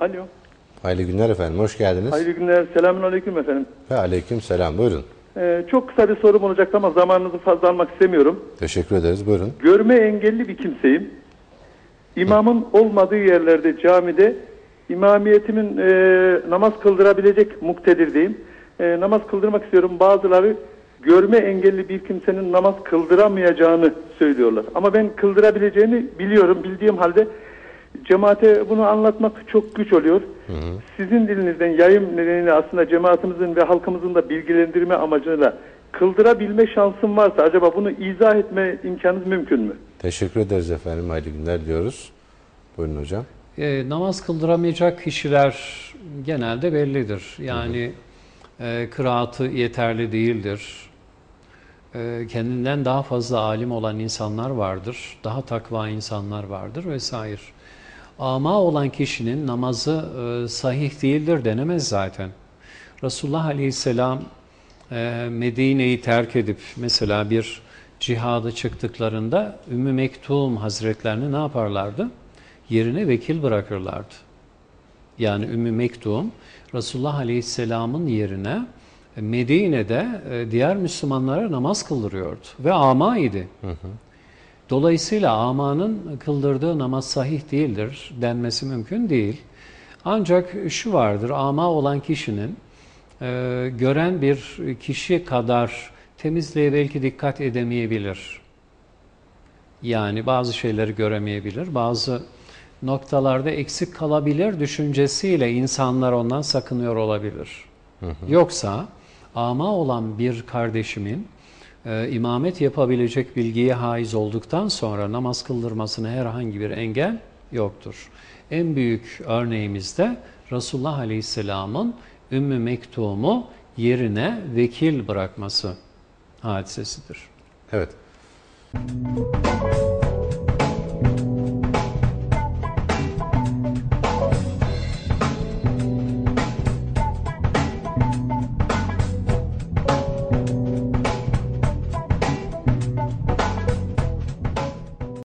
Alo. Hayırlı günler efendim, hoş geldiniz. Hayırlı günler. Selamun aleyküm efendim. Ve aleyküm selam, buyurun. Ee, çok kısa bir sorum olacaktı ama zamanınızı fazla almak istemiyorum. Teşekkür ederiz, buyurun. Görme engelli bir kimseyim. İmamın olmadığı yerlerde camide imamiyetimin e, namaz kıldırabilecek muktedirdeyim. E, namaz kıldırmak istiyorum. Bazıları görme engelli bir kimsenin namaz kıldıramayacağını söylüyorlar. Ama ben kıldırabileceğini biliyorum. Bildiğim halde cemaate bunu anlatmak çok güç oluyor. Sizin dilinizden yayım nedeniyle aslında cemaatimizin ve halkımızın da bilgilendirme amacıyla kıldırabilme şansım varsa acaba bunu izah etme imkanınız mümkün mü? Teşekkür ederiz efendim, hayırlı günler diyoruz. Buyurun hocam. E, namaz kıldıramayacak kişiler genelde bellidir. Yani e, kıraatı yeterli değildir. E, kendinden daha fazla alim olan insanlar vardır. Daha takva insanlar vardır vesaire. Ama olan kişinin namazı e, sahih değildir denemez zaten. Resulullah Aleyhisselam e, Medine'yi terk edip mesela bir cihada çıktıklarında Ümmü Mektum Hazretlerini ne yaparlardı? Yerine vekil bırakırlardı. Yani Ümmü Mektum Resulullah Aleyhisselam'ın yerine e, Medine'de e, diğer Müslümanlara namaz kıldırıyordu ve ama idi. Dolayısıyla amanın kıldırdığı namaz sahih değildir denmesi mümkün değil. Ancak şu vardır, ama olan kişinin e, gören bir kişi kadar temizliğe belki dikkat edemeyebilir. Yani bazı şeyleri göremeyebilir, bazı noktalarda eksik kalabilir düşüncesiyle insanlar ondan sakınıyor olabilir. Yoksa ama olan bir kardeşimin e, imamet yapabilecek bilgiye haiz olduktan sonra namaz kıldırmasına herhangi bir engel yoktur. En büyük örneğimiz de Resulullah Aleyhisselam'ın Ümmü Mektum'u yerine vekil bırakması hadisesidir. Evet.